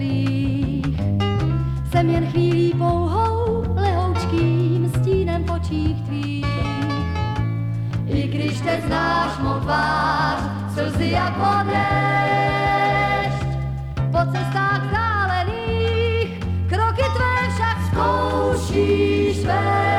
tvých. Jsem jen chvílí pouhou, lehoučkým stínem v očích tvých. I když teď znáš mou tvář, slzy jako déšť, po cestách zálených, kroky tvé však zkoušíš vést.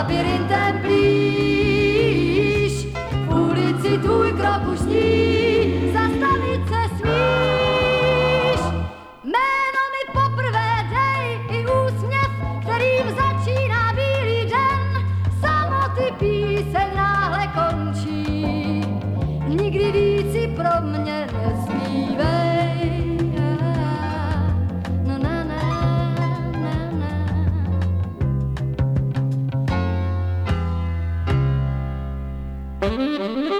Labirintem blíž. Už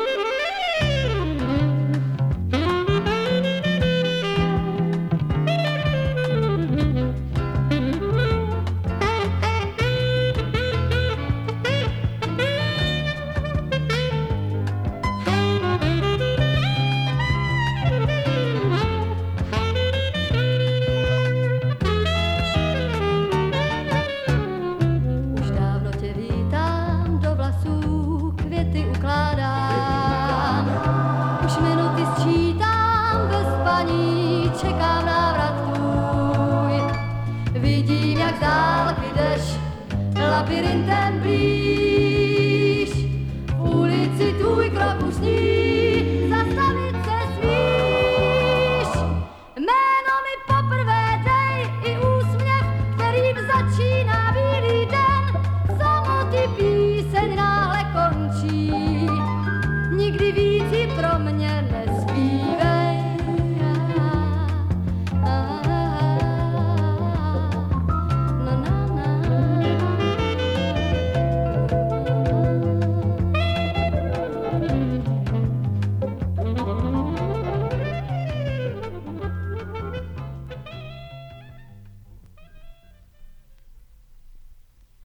čekám návrat tvůj. Vidím, jak dálky jdeš, labirintem blíž. V ulici tvůj krok už sní, zastavit se smíš. Jméno mi poprvé dej i úsměv, kterým začíná bílý den.